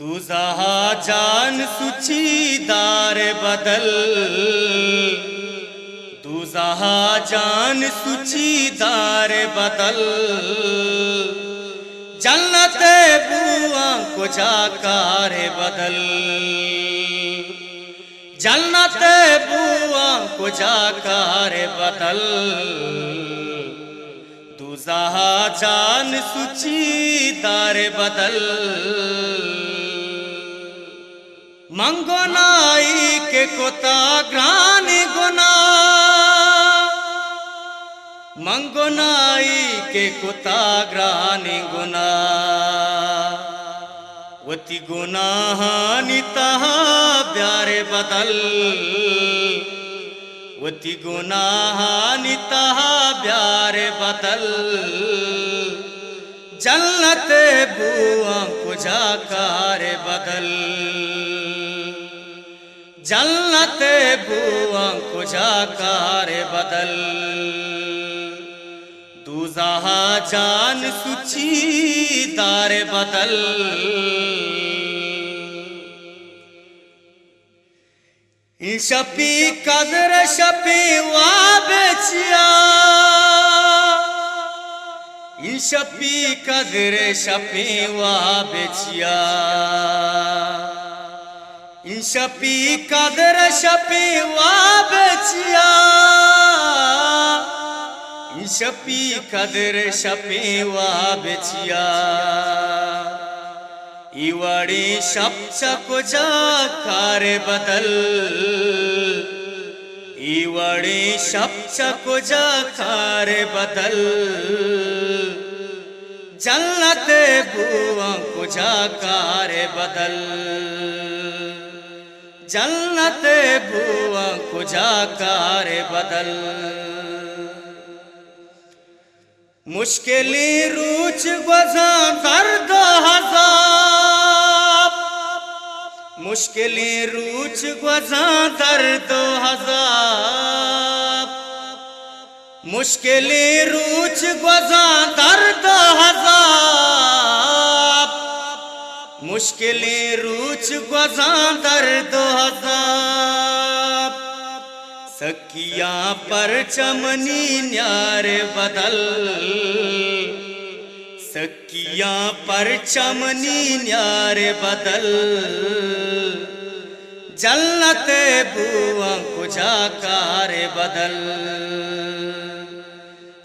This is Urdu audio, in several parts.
دوزہا جان سچی دار بدل۔ دوزہا جان سچی دار بدل۔ جنت بواں کو جا کار بدل۔ جنت بواں کو جا کار بدل۔ دوزہا جان سچی دار بدل۔ منگو نائی کے کوتا گرانی گنا۔ منگو نائی کے کوتا گرانی گنا۔ وتی گناہانی تہا بیارے بدل۔ وتی گناہانی تہا بیارے بدل۔ جنت بواں کو جا کار بدل۔ جنت بواں کو جا کار بدل۔ دوزہا جان سچی دار بدل۔ شپی قدر شپی وابچیا شپی قدر شپی وابچیا شپی قدر شپی وابچیا شپی قدر شپی وابچیا ایوڑی شپ چکو جا کار بدل ایوڑی شپ چکو جا کار بدل جنت بواں کو جا کار بدل جنت بواں کو جا کار بدل۔ مشکلی روچ گزاں درد ہزاب مشکلی روچ گزاں درد ہزاب مشکلی روچ گزاں درد ہزاب مشکلی روچ گزاں درد ہزاب سکیاں پر چمنی نیار بدل۔ سکیاں پر چمنی نیار بدل۔ جنت بواں کو کار بدل۔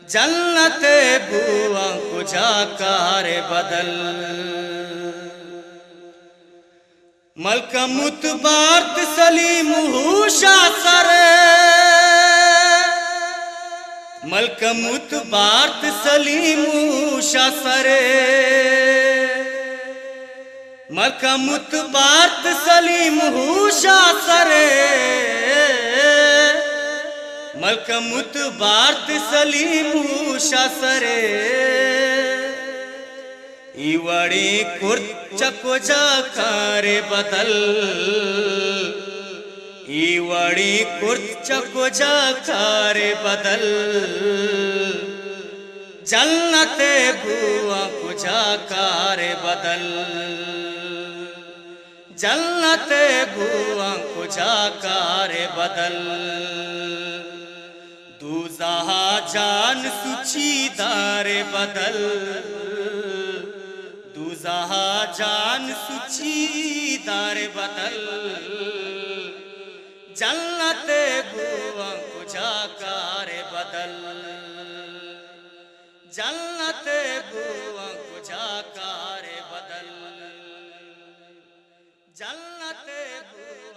جنت بواں کو جا کار بدل۔ ملک متبارت سلیم ہوشا سر۔ ملک متبارت سلیم ہوشا سر۔ ملک متبارت سلیم ہوشا سر۔ ملک متبارت سلیم ہوشا سر۔ ایوڑی کرچ کو جا کار بدل ایوڑی کرچ کو جا کار بدل جنت بواں کو جا کار بدل جنت بواں کو جا کار بدل دوزہا جان سچی دار بدل جان سچی دار بدل۔ جنت گو کو جا کار بدل۔ جنت بواں کو جا کار بدل۔ جنت بواں